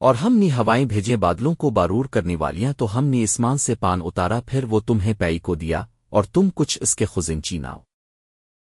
اور ہم نے ہوائیں بھیجے بادلوں کو بارور کرنے والیاں تو ہم نے اسمان سے پان اتارا پھر وہ تمہیں پیئی کو دیا اور تم کچھ اس کے خزنچی ناؤ